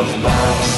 of.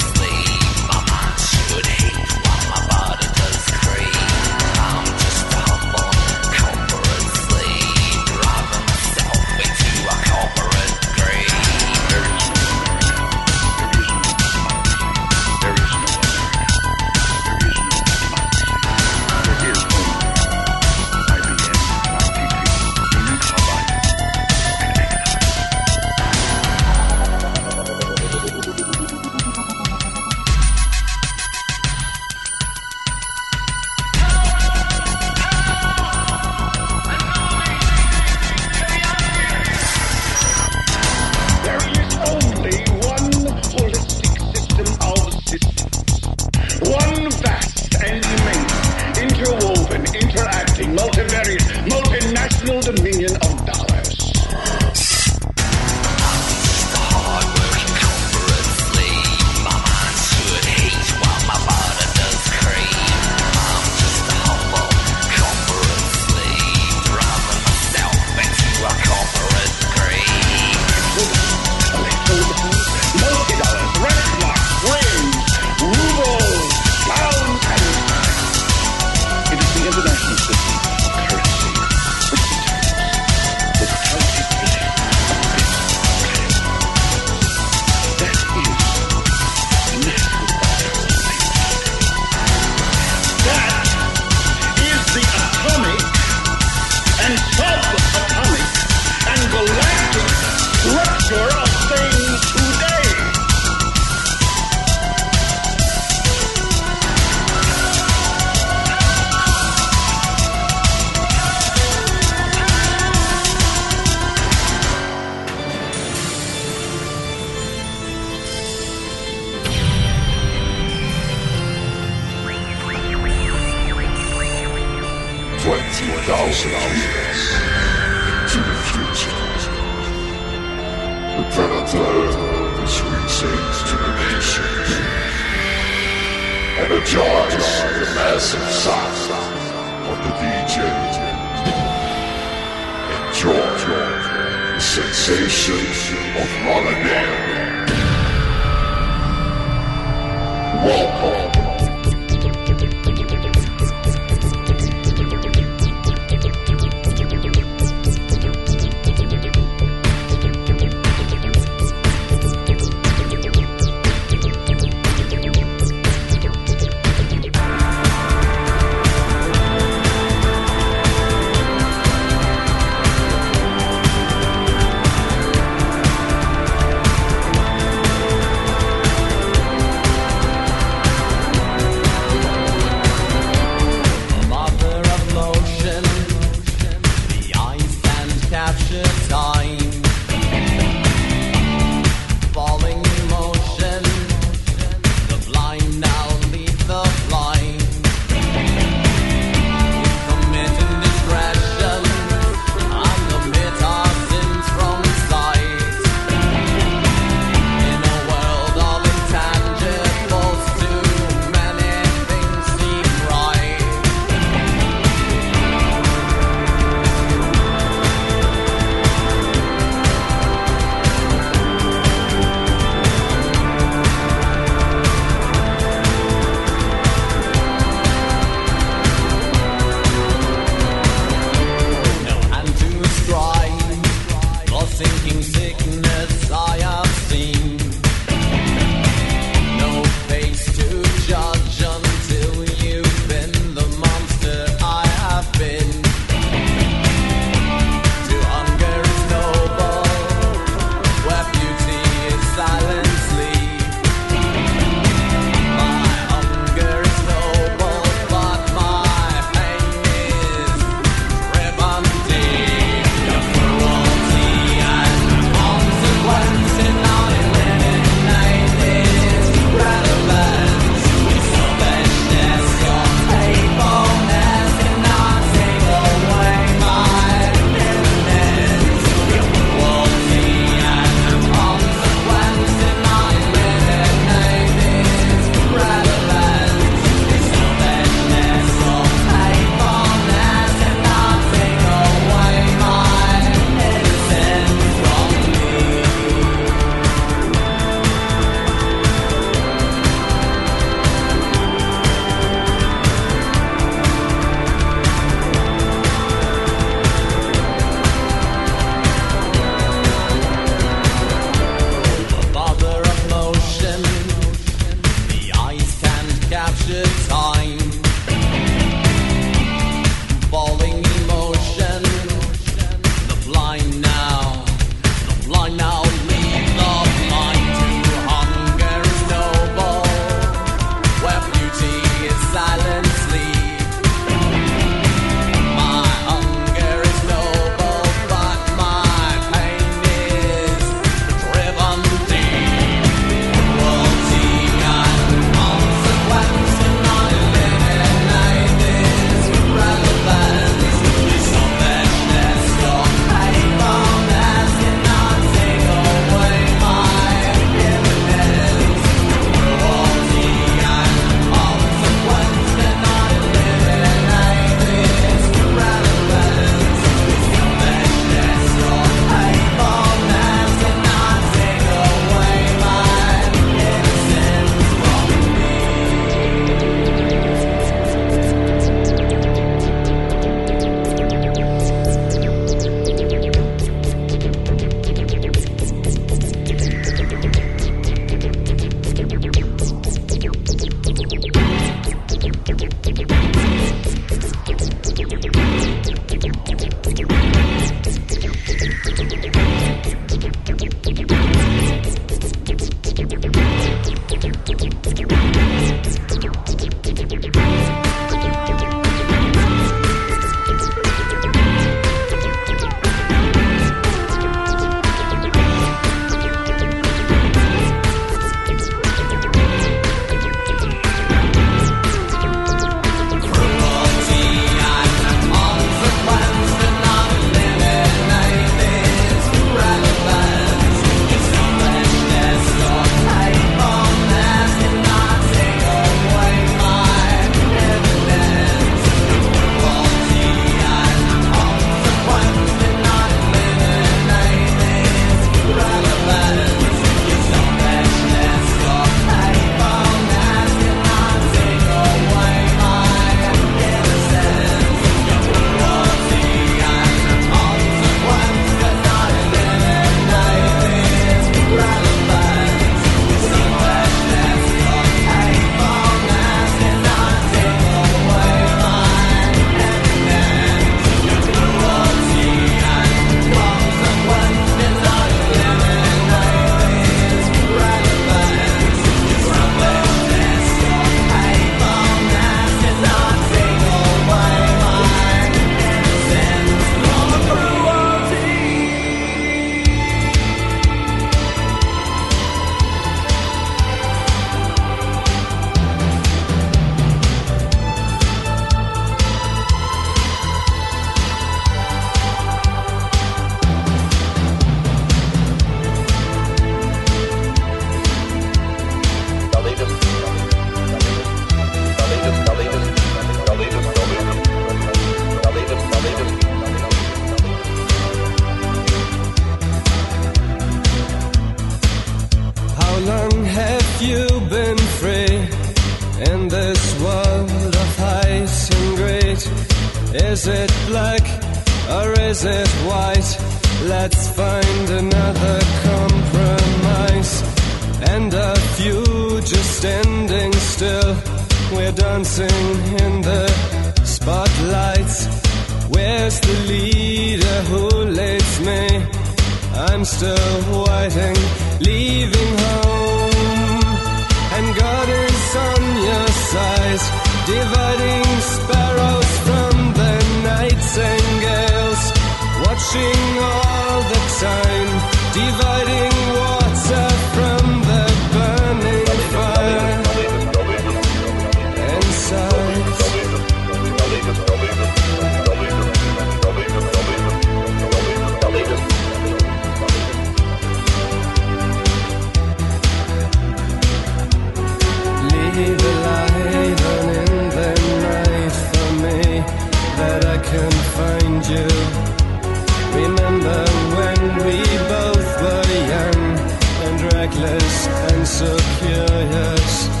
and secure, yes.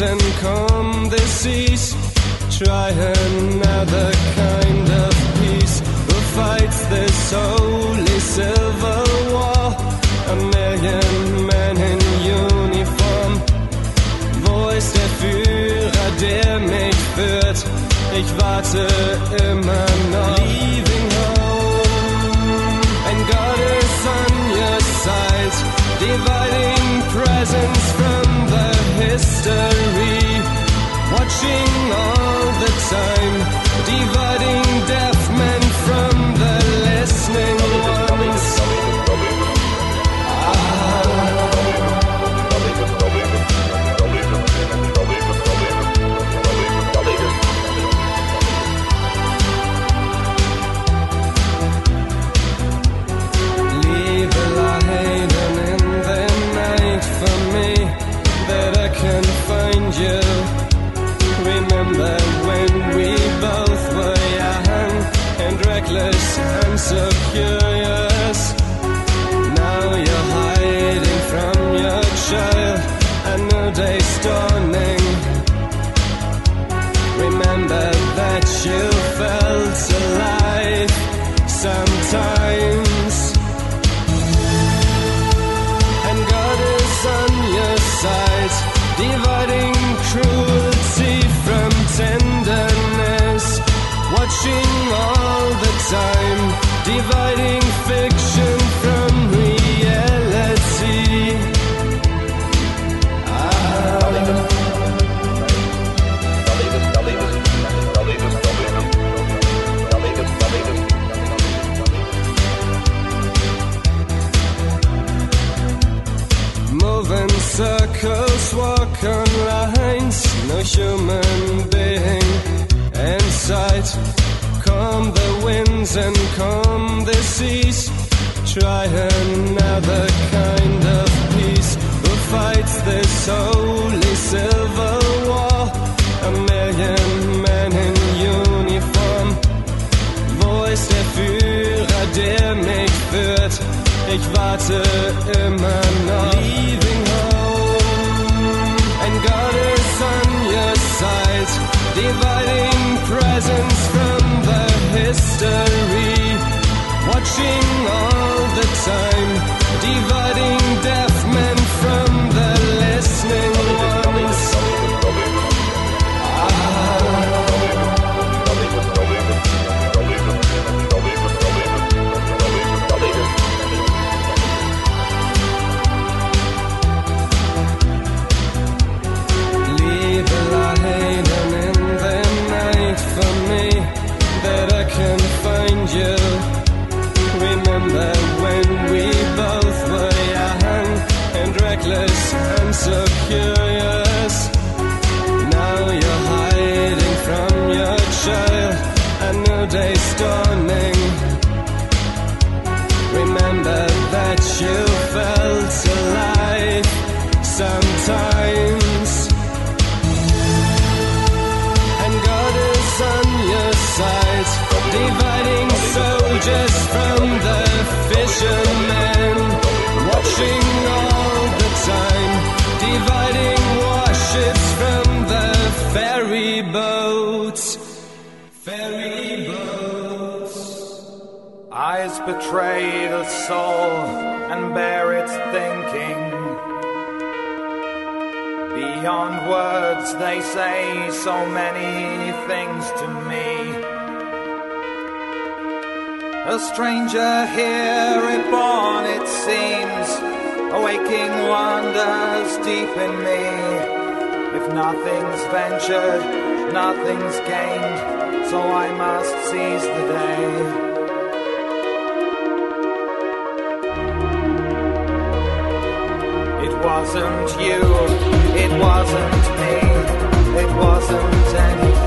and come the seas. Try another kind of peace. Who fights this holy silver war? A million men in uniform. Voice ist der Führer, der mich führt? Ich warte immer noch. Leaving home, and God is on your side, dividing presence from the history. 君啊。they say so many things to me. A stranger here, reborn it seems, awaking wonders deep in me. If nothing's ventured, nothing's gained, so I must seize the day. It wasn't you, it wasn't me it wasn't any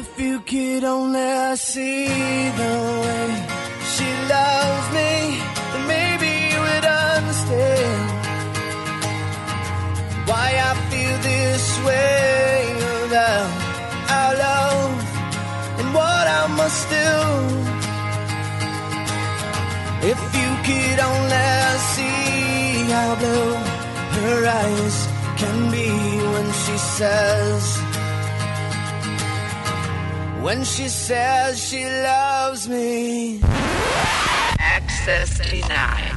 If you could only see the way she loves me, then maybe you would understand why I feel this way about our love and what I must do. If you could only see how blue her eyes can be when she says when she says she loves me. Access denied.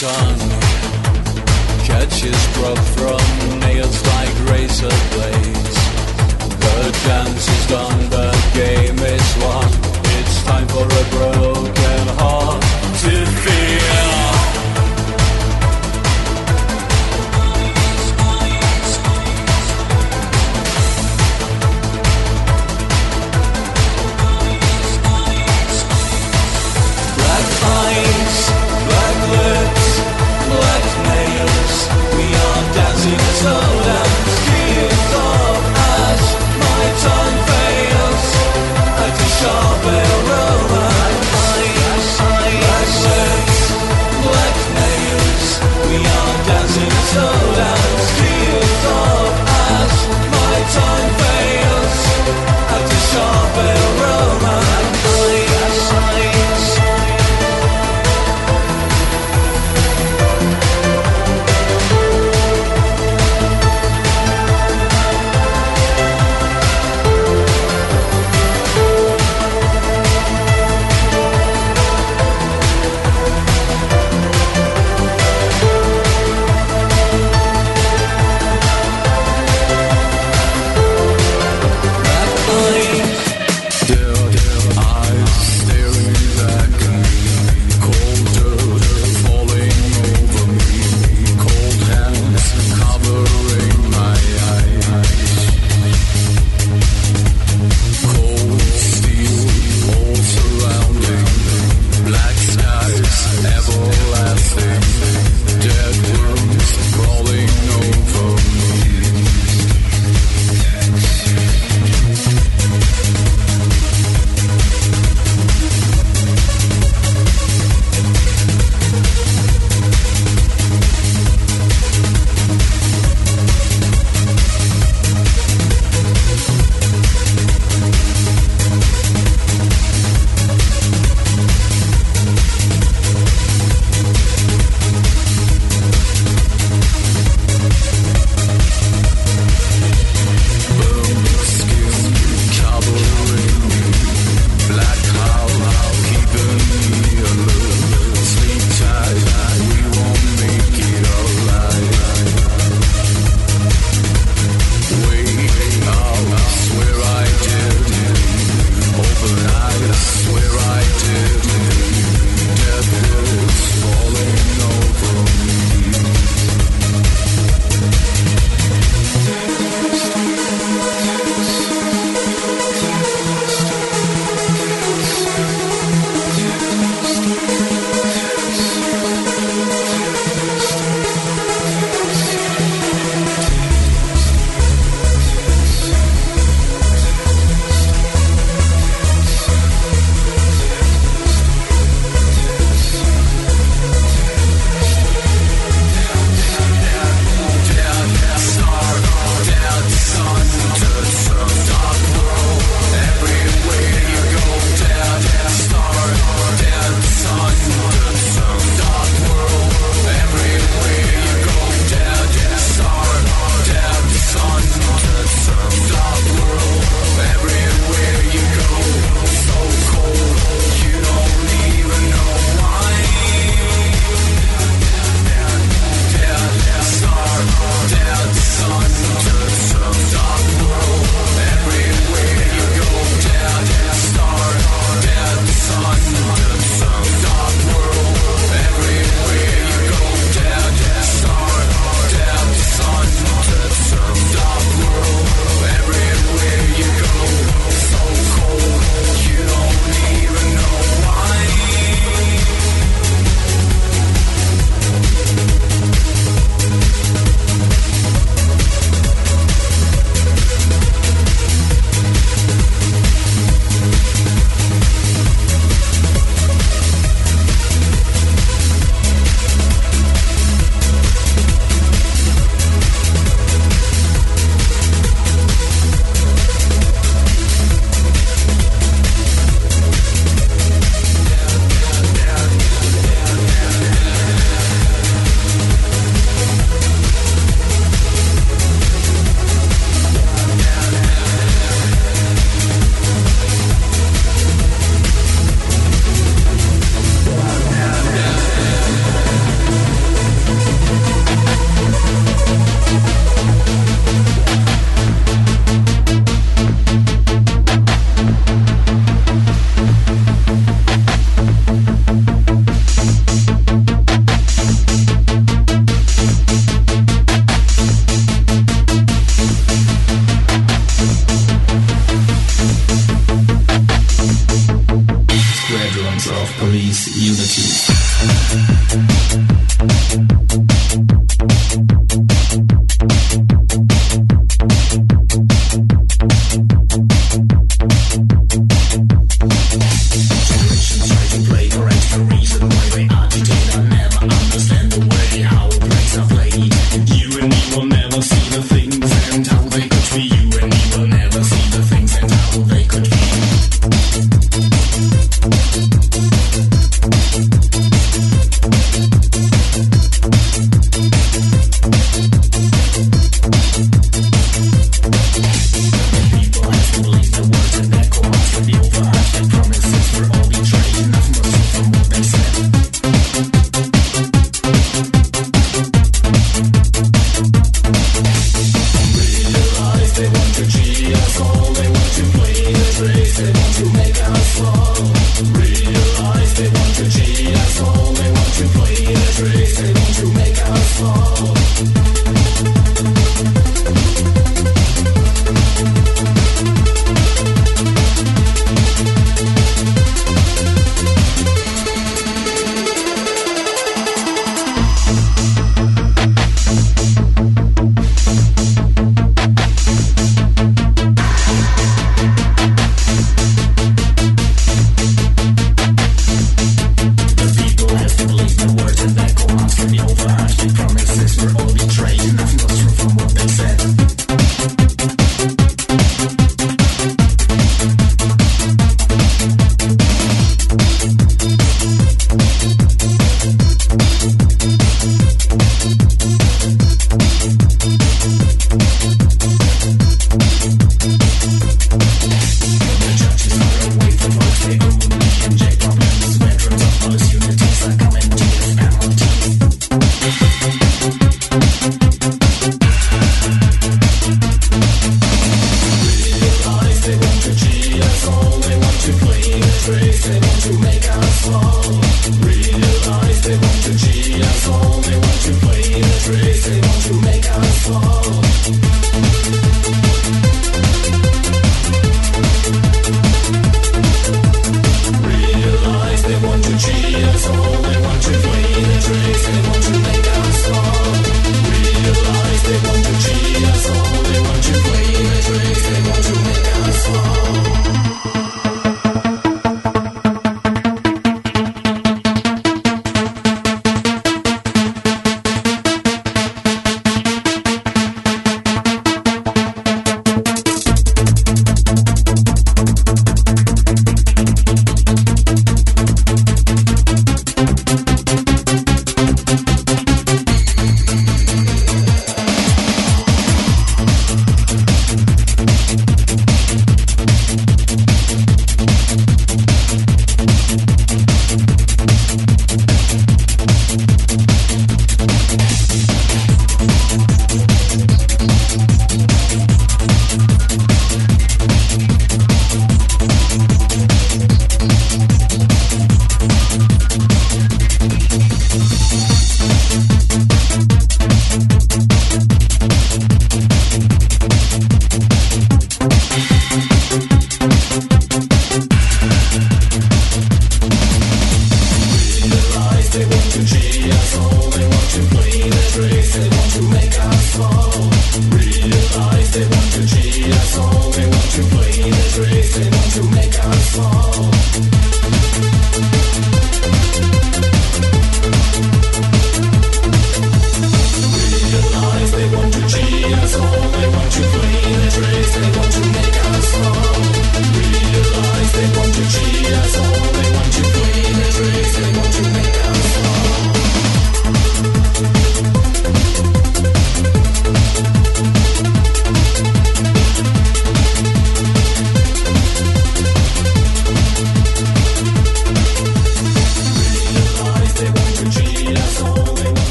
Tongue catches breath from nails like razor blades. The dance is done, the game is won. It's time for a broken heart to feel.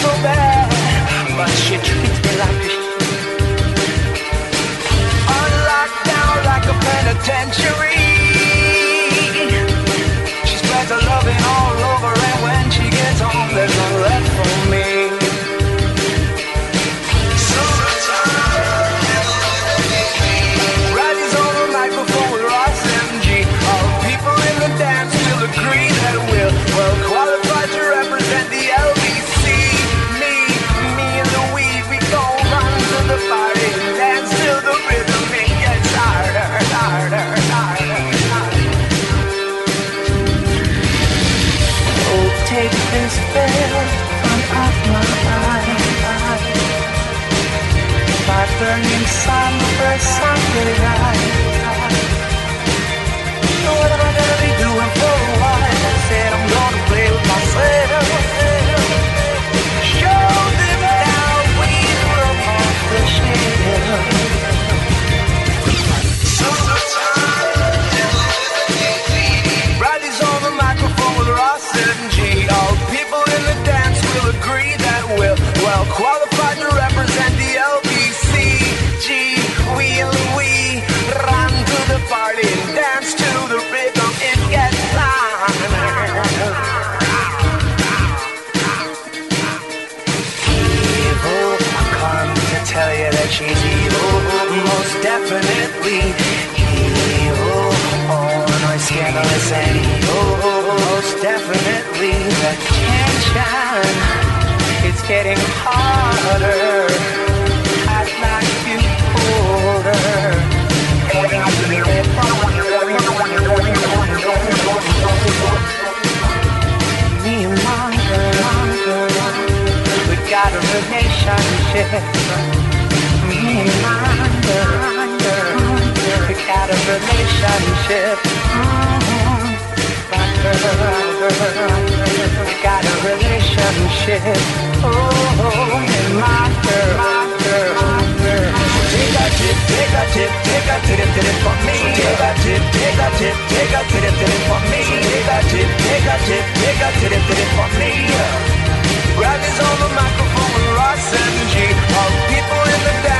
So bad, but she treats me like a On lockdown like a penitentiary. She spreads her loving all over, and when she gets home, there's none left for me. Sunday night. Getting harder. I'd like to hold. Me and my girl, we got a relationship. Me and my girl, we got a relationship. My girl, a relationship. Oh, and my girl, my girl. Take a tip, take a tip, take a tip, tip tip for me. Take a tip, take a tip, take a tip, tip for me. Take a tip, take a tip, take a tip, tip for me. Grab is on the microphone with Ross and G. All people in the